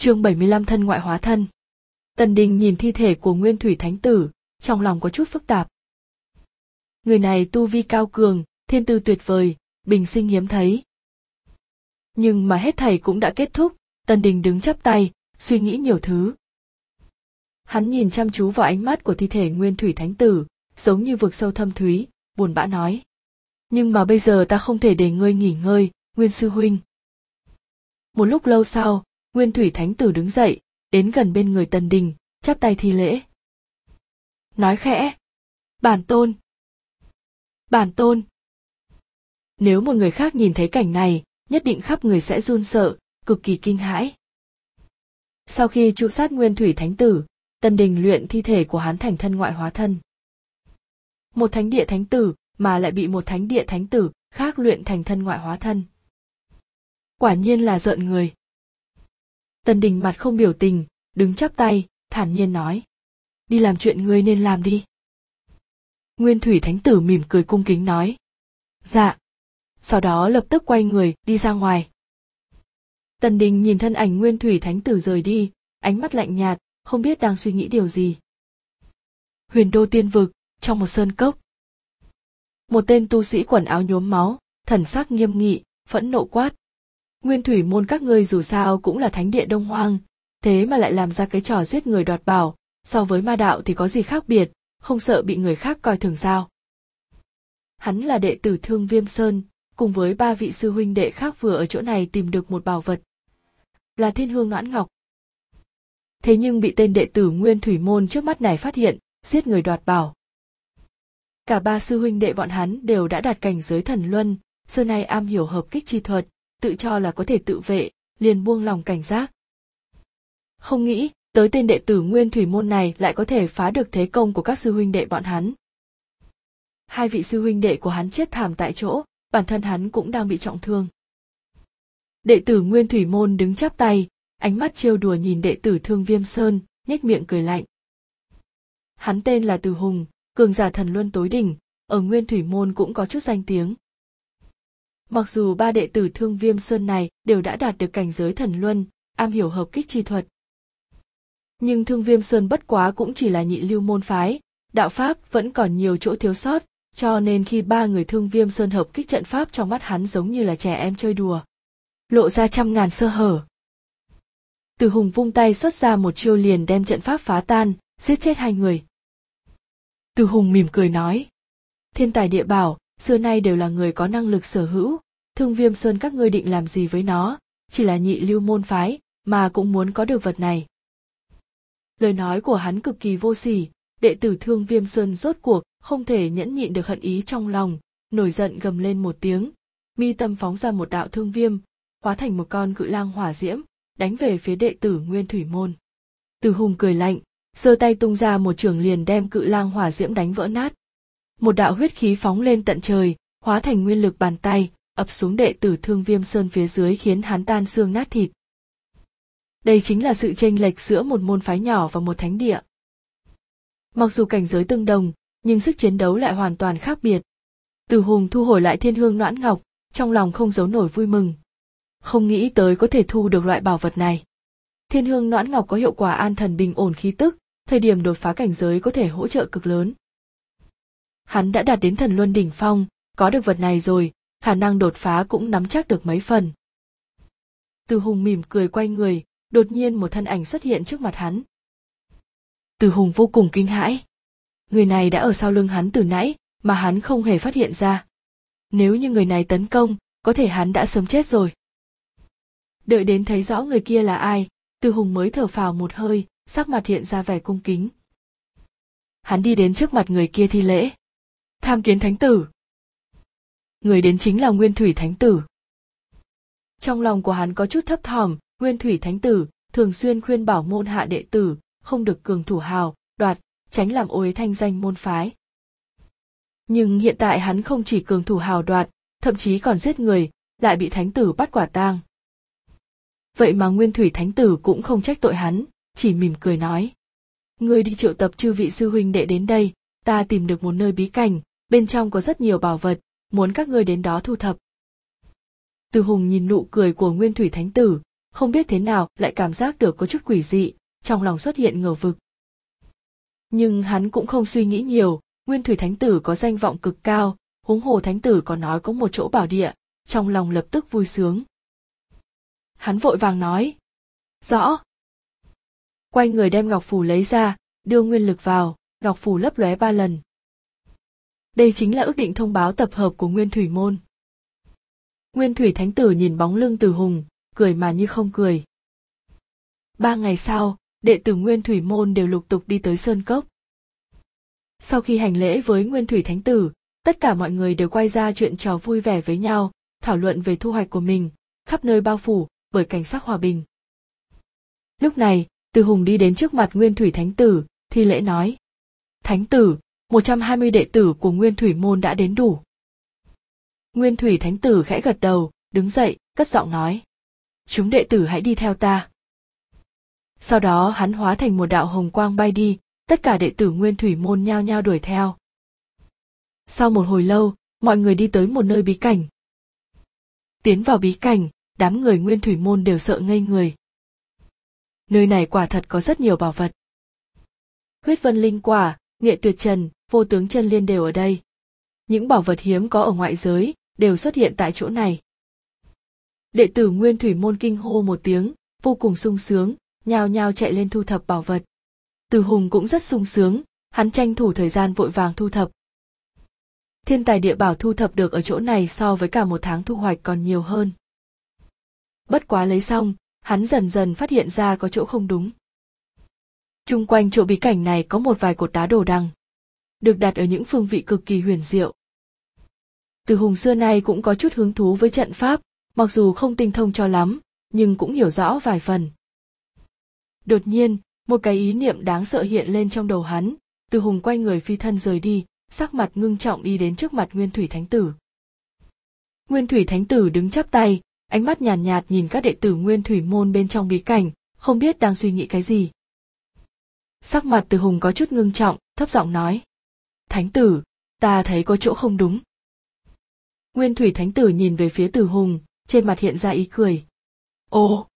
chương 75 thân ngoại hóa thân. Tần Đình nhìn thi thể của Nguyên Thủy Thánh Tử, trong lòng có chút phức tạp. Người này tu vi cao cường, thiên tư tuyệt vời, bình sinh hiếm thấy. Nhưng mà hết thầy cũng đã kết thúc, Tần Đình đứng chắp tay, suy nghĩ nhiều thứ. Hắn nhìn chăm chú vào ánh mắt của thi thể Nguyên Thủy Thánh Tử, giống như vực sâu thâm thúy, buồn bã nói. Nhưng mà bây giờ ta không thể để ngươi nghỉ ngơi, Nguyên Sư Huynh. Một lúc lâu sau, Nguyên Thủy Thánh Tử đứng dậy, đến gần bên người Tần Đình, chắp tay thi lễ. Nói khẽ. Bản tôn. Bản tôn. Nếu một người khác nhìn thấy cảnh này, nhất định khắp người sẽ run sợ, cực kỳ kinh hãi. Sau khi trụ sát Nguyên Thủy Thánh Tử, Tần Đình luyện thi thể của hắn thành thân ngoại hóa thân. Một thánh địa thánh tử mà lại bị một thánh địa thánh tử khác luyện thành thân ngoại hóa thân. Quả nhiên là giận người. Tần Đình mặt không biểu tình, đứng chắp tay, thản nhiên nói. Đi làm chuyện ngươi nên làm đi. Nguyên Thủy Thánh Tử mỉm cười cung kính nói. Dạ. Sau đó lập tức quay người, đi ra ngoài. Tần Đình nhìn thân ảnh Nguyên Thủy Thánh Tử rời đi, ánh mắt lạnh nhạt, không biết đang suy nghĩ điều gì. Huyền đô tiên vực, trong một sơn cốc. Một tên tu sĩ quần áo nhuốm máu, thần sắc nghiêm nghị, phẫn nộ quát. Nguyên thủy môn các ngươi dù sao cũng là thánh địa đông hoang, thế mà lại làm ra cái trò giết người đoạt bảo, so với ma đạo thì có gì khác biệt, không sợ bị người khác coi thường sao. Hắn là đệ tử Thương Viêm Sơn, cùng với ba vị sư huynh đệ khác vừa ở chỗ này tìm được một bảo vật. Là thiên hương noãn ngọc. Thế nhưng bị tên đệ tử Nguyên Thủy Môn trước mắt này phát hiện, giết người đoạt bảo. Cả ba sư huynh đệ bọn hắn đều đã đạt cảnh giới thần luân, xưa nay am hiểu hợp kích chi thuật, tự cho là có thể tự vệ, liền buông lòng cảnh giác. Không nghĩ, tới tên đệ tử Nguyên Thủy Môn này lại có thể phá được thế công của các sư huynh đệ bọn hắn. Hai vị sư huynh đệ của hắn chết thảm tại chỗ, bản thân hắn cũng đang bị trọng thương. Đệ tử Nguyên Thủy Môn đứng chắp tay, ánh mắt trêu đùa nhìn đệ tử Thương Viêm Sơn, nhếch miệng cười lạnh. Hắn tên là Từ Hùng, cường giả thần luân tối đỉnh, ở Nguyên Thủy Môn cũng có chút danh tiếng. Mặc dù ba đệ tử Thương Viêm Sơn này đều đã đạt được cảnh giới thần luân, am hiểu hợp kích chi thuật. Nhưng Thương Viêm Sơn bất quá cũng chỉ là nhị lưu môn phái, đạo pháp vẫn còn nhiều chỗ thiếu sót, cho nên khi ba người Thương Viêm Sơn hợp kích trận pháp trong mắt hắn giống như là trẻ em chơi đùa. Lộ ra trăm ngàn sơ hở. Từ Hùng vung tay xuất ra một chiêu liền đem trận pháp phá tan, giết chết hai người. Từ Hùng mỉm cười nói. Thiên tài địa bảo, xưa nay đều là người có năng lực sở hữu, thương viêm sơn các ngươi định làm gì với nó, chỉ là nhị lưu môn phái, mà cũng muốn có được vật này. Lời nói của hắn cực kỳ vô sỉ, đệ tử thương viêm sơn rốt cuộc, không thể nhẫn nhịn được hận ý trong lòng, nổi giận gầm lên một tiếng, mi tâm phóng ra một đạo thương viêm, hóa thành một con cự lang hỏa diễm, đánh về phía đệ tử Nguyên Thủy Môn. Từ Hùng cười lạnh, giơ tay tung ra một trường liền đem cự lang hỏa diễm đánh vỡ nát. Một đạo huyết khí phóng lên tận trời, hóa thành nguyên lực bàn tay, ập xuống đệ tử Thương Viêm Sơn phía dưới khiến hắn tan xương nát thịt. Đây chính là sự chênh lệch giữa một môn phái nhỏ và một thánh địa. Mặc dù cảnh giới tương đồng, nhưng sức chiến đấu lại hoàn toàn khác biệt. Từ Hùng thu hồi lại thiên hương noãn ngọc, trong lòng không giấu nổi vui mừng. Không nghĩ tới có thể thu được loại bảo vật này. Thiên hương noãn ngọc có hiệu quả an thần bình ổn khí tức, thời điểm đột phá cảnh giới có thể hỗ trợ cực lớn. Hắn đã đạt đến thần luân đỉnh phong, có được vật này rồi, khả năng đột phá cũng nắm chắc được mấy phần. Từ Hùng mỉm cười quay người, đột nhiên một thân ảnh xuất hiện trước mặt hắn. Từ Hùng vô cùng kinh hãi. Người này đã ở sau lưng hắn từ nãy, mà hắn không hề phát hiện ra. Nếu như người này tấn công, có thể hắn đã sớm chết rồi. Đợi đến thấy rõ người kia là ai, Từ Hùng mới thở phào một hơi, sắc mặt hiện ra vẻ cung kính. Hắn đi đến trước mặt người kia thi lễ. Tham kiến thánh tử. Người đến chính là Nguyên Thủy Thánh Tử. Trong lòng của hắn có chút thấp thỏm, Nguyên Thủy Thánh Tử thường xuyên khuyên bảo môn hạ đệ tử, không được cường thủ hào, đoạt, tránh làm ô thanh danh môn phái. Nhưng hiện tại hắn không chỉ cường thủ hào đoạt, thậm chí còn giết người, lại bị thánh tử bắt quả tang. Vậy mà Nguyên Thủy Thánh Tử cũng không trách tội hắn, chỉ mỉm cười nói. Ngươi đi triệu tập chư vị sư huynh đệ đến đây, ta tìm được một nơi bí cảnh, bên trong có rất nhiều bảo vật, muốn các ngươi đến đó thu thập. Từ Hùng nhìn nụ cười của Nguyên Thủy Thánh Tử, không biết thế nào lại cảm giác được có chút quỷ dị, trong lòng xuất hiện ngờ vực. Nhưng hắn cũng không suy nghĩ nhiều, Nguyên Thủy Thánh Tử có danh vọng cực cao, huống hồ Thánh Tử có nói có một chỗ bảo địa, trong lòng lập tức vui sướng. Hắn vội vàng nói. Rõ. Quay người đem ngọc phủ lấy ra, đưa nguyên lực vào, ngọc phủ lấp lóe ba lần. Đây chính là ước định thông báo tập hợp của Nguyên Thủy Môn. Nguyên Thủy Thánh Tử nhìn bóng lưng Từ Hùng, cười mà như không cười. Ba ngày sau, đệ tử Nguyên Thủy Môn đều lục tục đi tới Sơn Cốc. Sau khi hành lễ với Nguyên Thủy Thánh Tử, tất cả mọi người đều quay ra chuyện trò vui vẻ với nhau, thảo luận về thu hoạch của mình, khắp nơi bao phủ bởi cảnh sắc hòa bình. Lúc này, Từ Hùng đi đến trước mặt Nguyên Thủy Thánh Tử, thi lễ nói. Thánh Tử, 120 đệ tử của Nguyên Thủy Môn đã đến đủ. Nguyên Thủy Thánh Tử khẽ gật đầu, đứng dậy, cất giọng nói. Chúng đệ tử hãy đi theo ta. Sau đó hắn hóa thành một đạo hồng quang bay đi, tất cả đệ tử Nguyên Thủy Môn nhao nhao đuổi theo. Sau một hồi lâu, mọi người đi tới một nơi bí cảnh. Tiến vào bí cảnh, đám người Nguyên Thủy Môn đều sợ ngây người. Nơi này quả thật có rất nhiều bảo vật. Huyết vân linh quả, nghệ tuyệt trần, vô tướng chân liên đều ở đây. Những bảo vật hiếm có ở ngoại giới, đều xuất hiện tại chỗ này. Đệ tử Nguyên Thủy Môn kinh hô một tiếng, vô cùng sung sướng, nhao nhao chạy lên thu thập bảo vật. Từ Hùng cũng rất sung sướng, hắn tranh thủ thời gian vội vàng thu thập. Thiên tài địa bảo thu thập được ở chỗ này so với cả một tháng thu hoạch còn nhiều hơn. Bất quá lấy xong, hắn dần dần phát hiện ra có chỗ không đúng. Trung quanh chỗ bí cảnh này có một vài cột đá đồ đằng, được đặt ở những phương vị cực kỳ huyền diệu. Từ hùng xưa nay cũng có chút hứng thú với trận pháp, mặc dù không tinh thông cho lắm, nhưng cũng hiểu rõ vài phần. Đột nhiên, một cái ý niệm đáng sợ hiện lên trong đầu hắn, từ hùng quay người phi thân rời đi, sắc mặt ngưng trọng đi đến trước mặt Nguyên Thủy Thánh Tử. Nguyên Thủy Thánh Tử đứng chắp tay, ánh mắt nhàn nhạt, nhạt nhìn các đệ tử Nguyên Thủy môn bên trong bí cảnh, không biết đang suy nghĩ cái gì. Sắc mặt Từ Hùng có chút ngưng trọng, thấp giọng nói: "Thánh tử, ta thấy có chỗ không đúng." Nguyên Thủy Thánh Tử nhìn về phía tử Hùng, trên mặt hiện ra ý cười. "Ồ,